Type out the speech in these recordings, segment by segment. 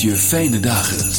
Je fijne dagen.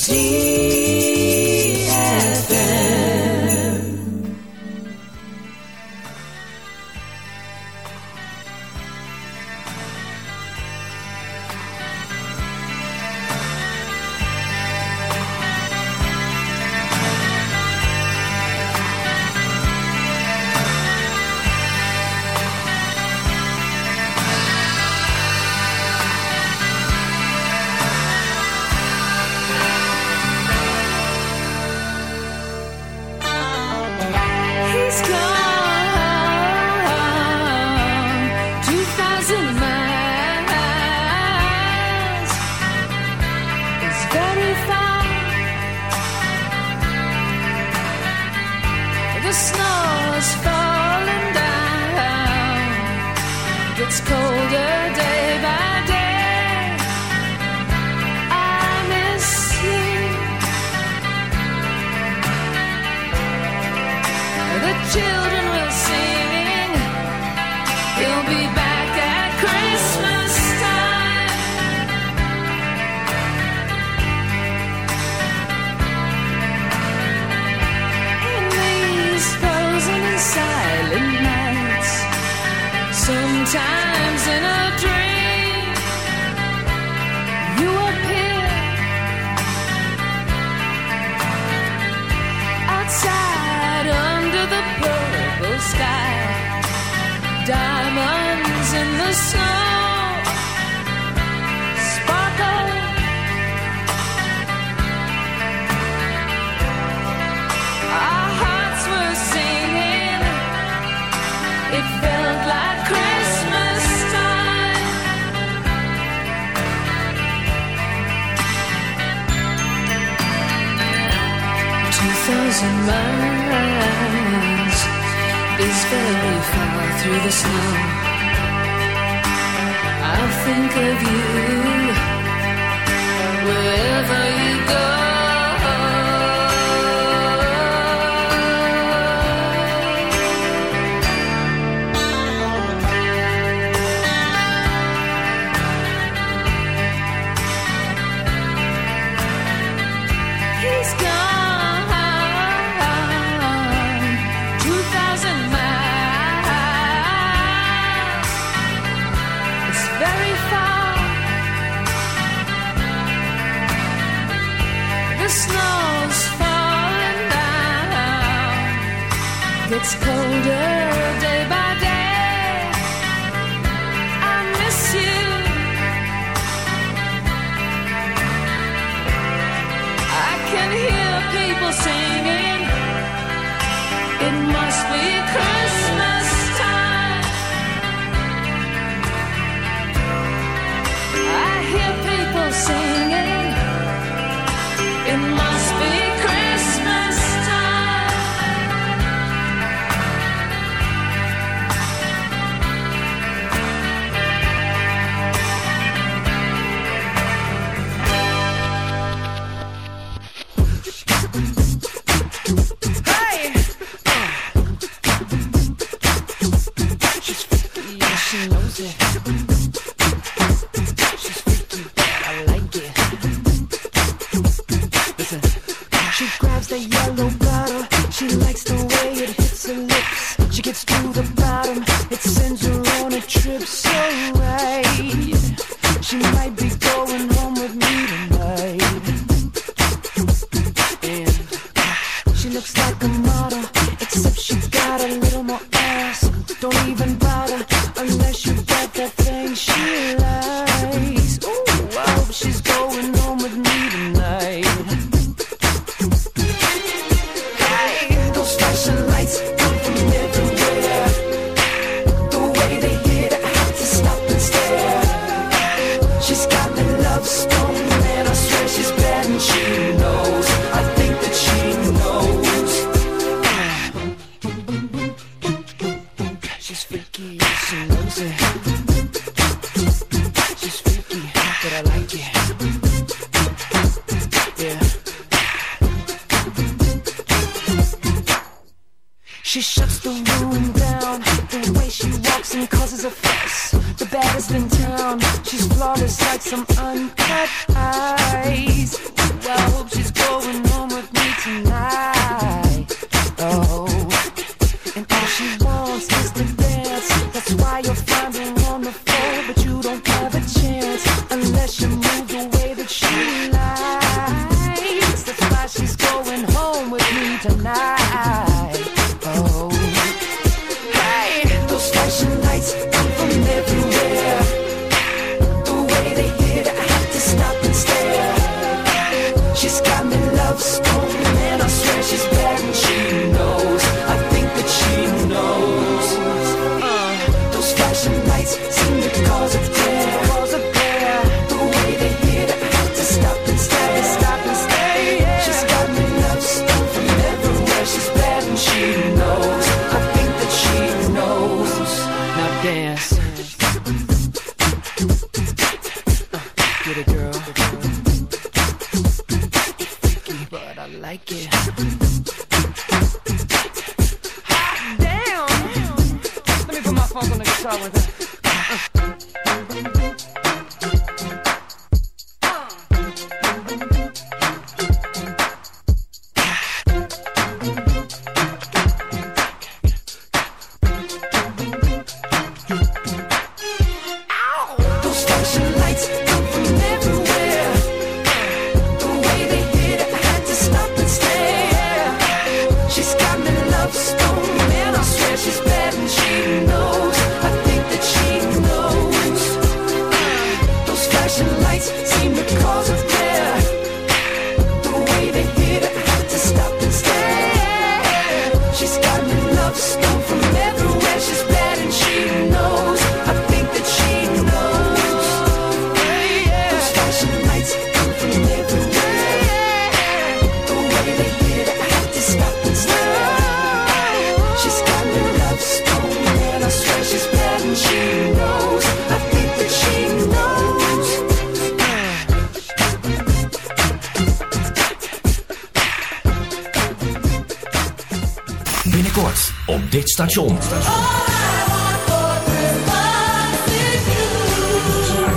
Station.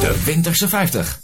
De Winterse 50.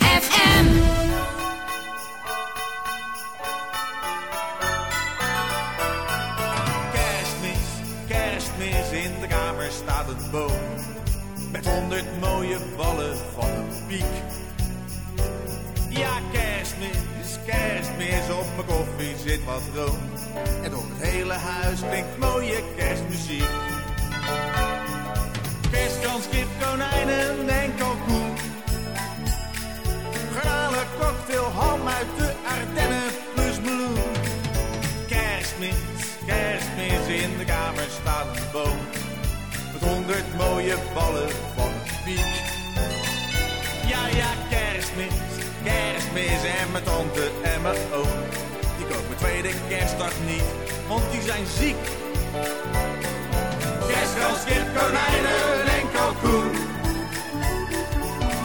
Kerstkans, kip, konijnen en kalkoen.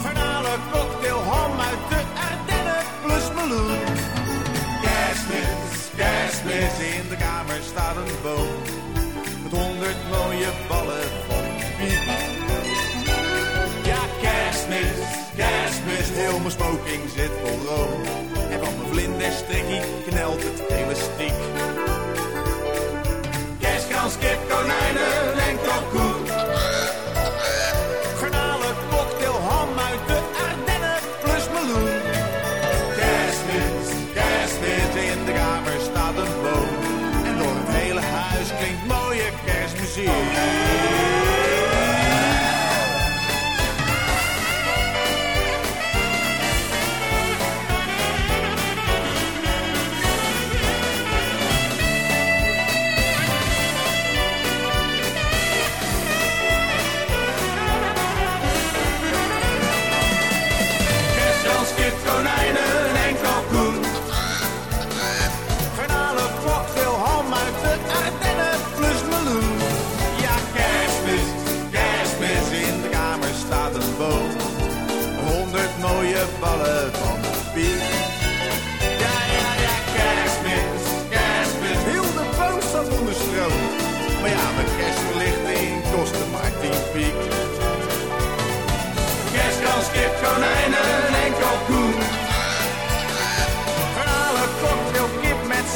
Garnalen, cocktail, ham uit de Ardennen plus meloen. Kerstmis, kerstmis, in de kamer staat een boom. Met honderd mooie ballen van piek. Ja, kerstmis, kerstmis, heel mijn smoking zit vol room. En van mijn vlinderstrikkie knelt het elastiek. Kerstkans, kip, konijnen en kalkoen. Garnalen, cocktail, ham uit de Ardennen plus meloen. Kerstmis, kerstmis, in de kamer staat een boom. En door het hele huis klinkt mooie kerstmuziek.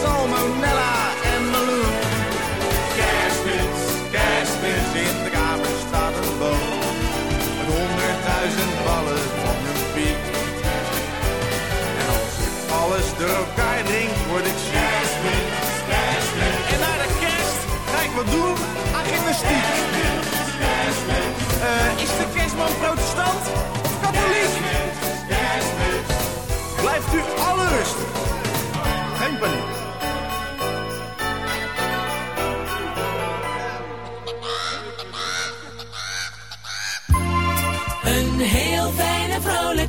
Salmonella en meloen. Kerstmis, kerstmis, in de kamer staat een boom. Met honderdduizend ballen van een piek. En als ik alles door elkaar drink, word ik ziek. Kerstmis, kerstmis. En na de kerst ga ik wat doen aan gymnastiek. Eh, is de kerstman protestant of katholiek? Blijft u alle rustig. Geen paniek.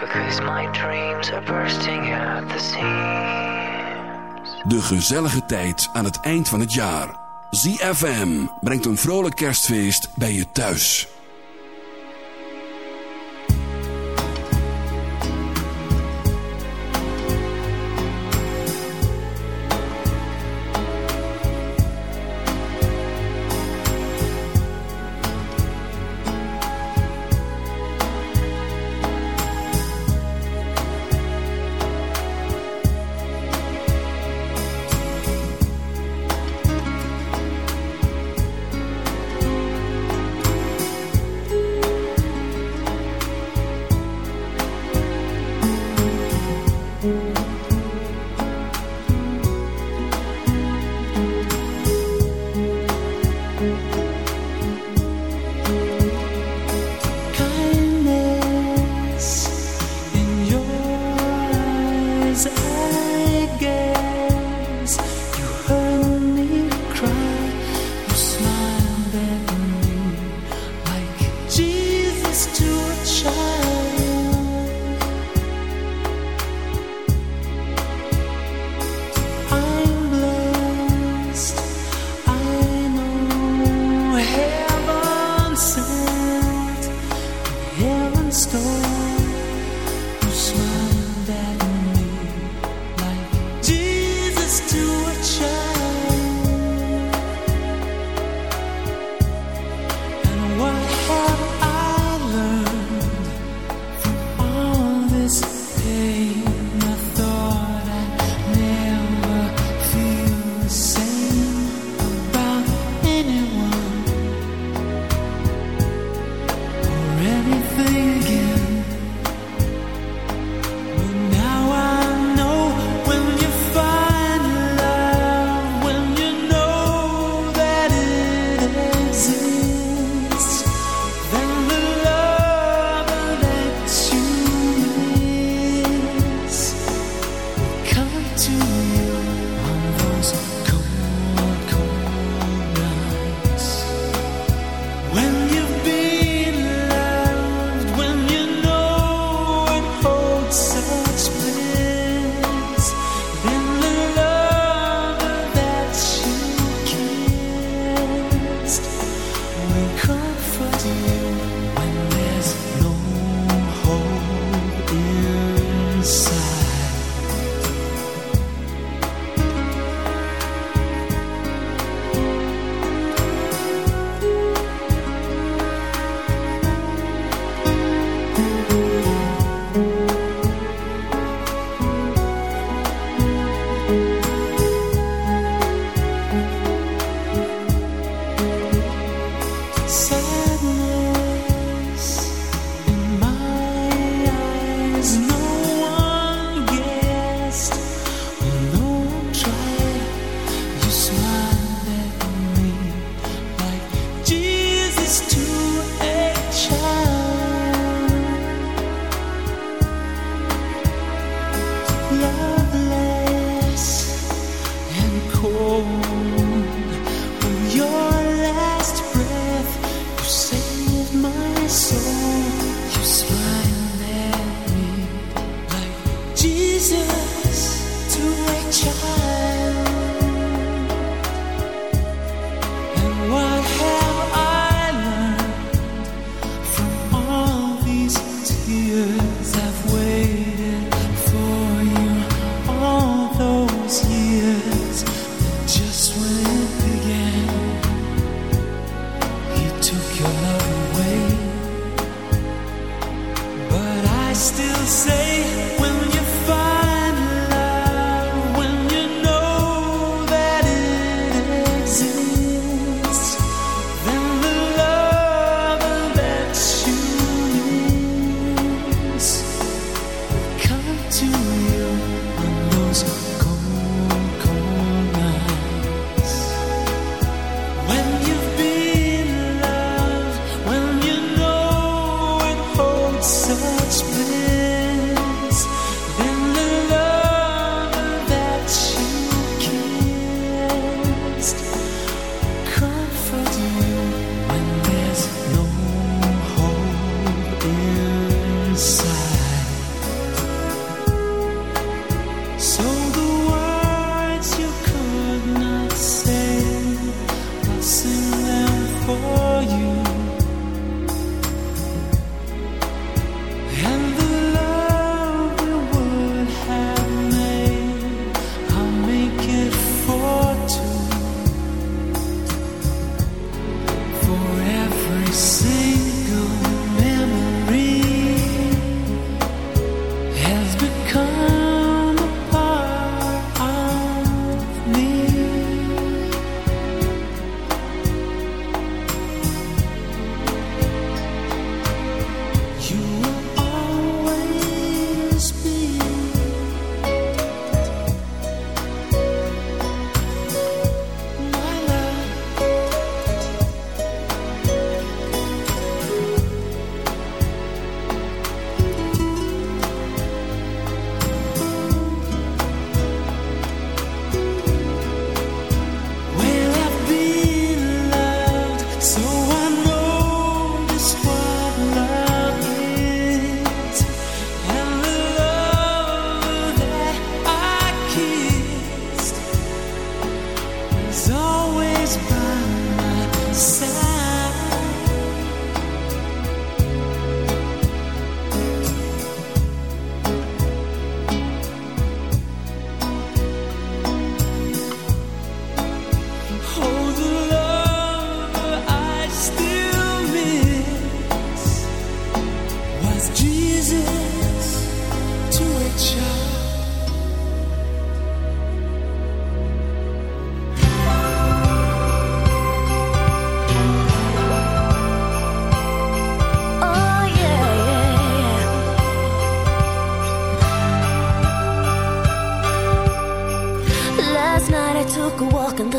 Because my dreams are bursting the seams. De gezellige tijd aan het eind van het jaar. ZFM brengt een vrolijk kerstfeest bij je thuis.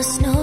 Snow.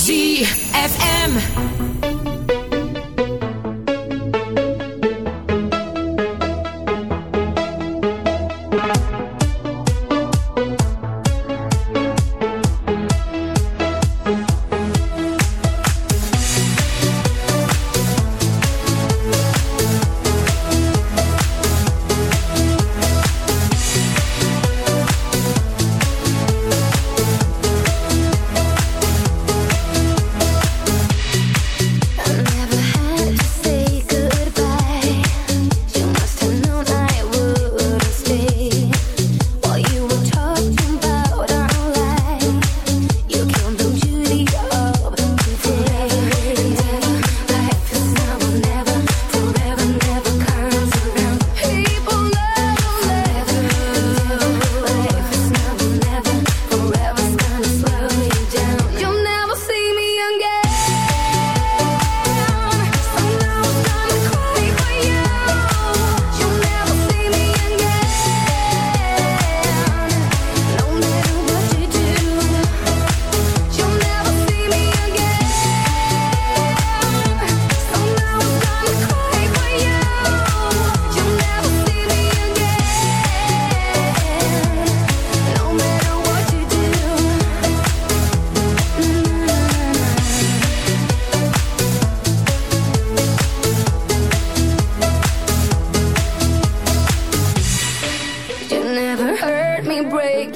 ZFM.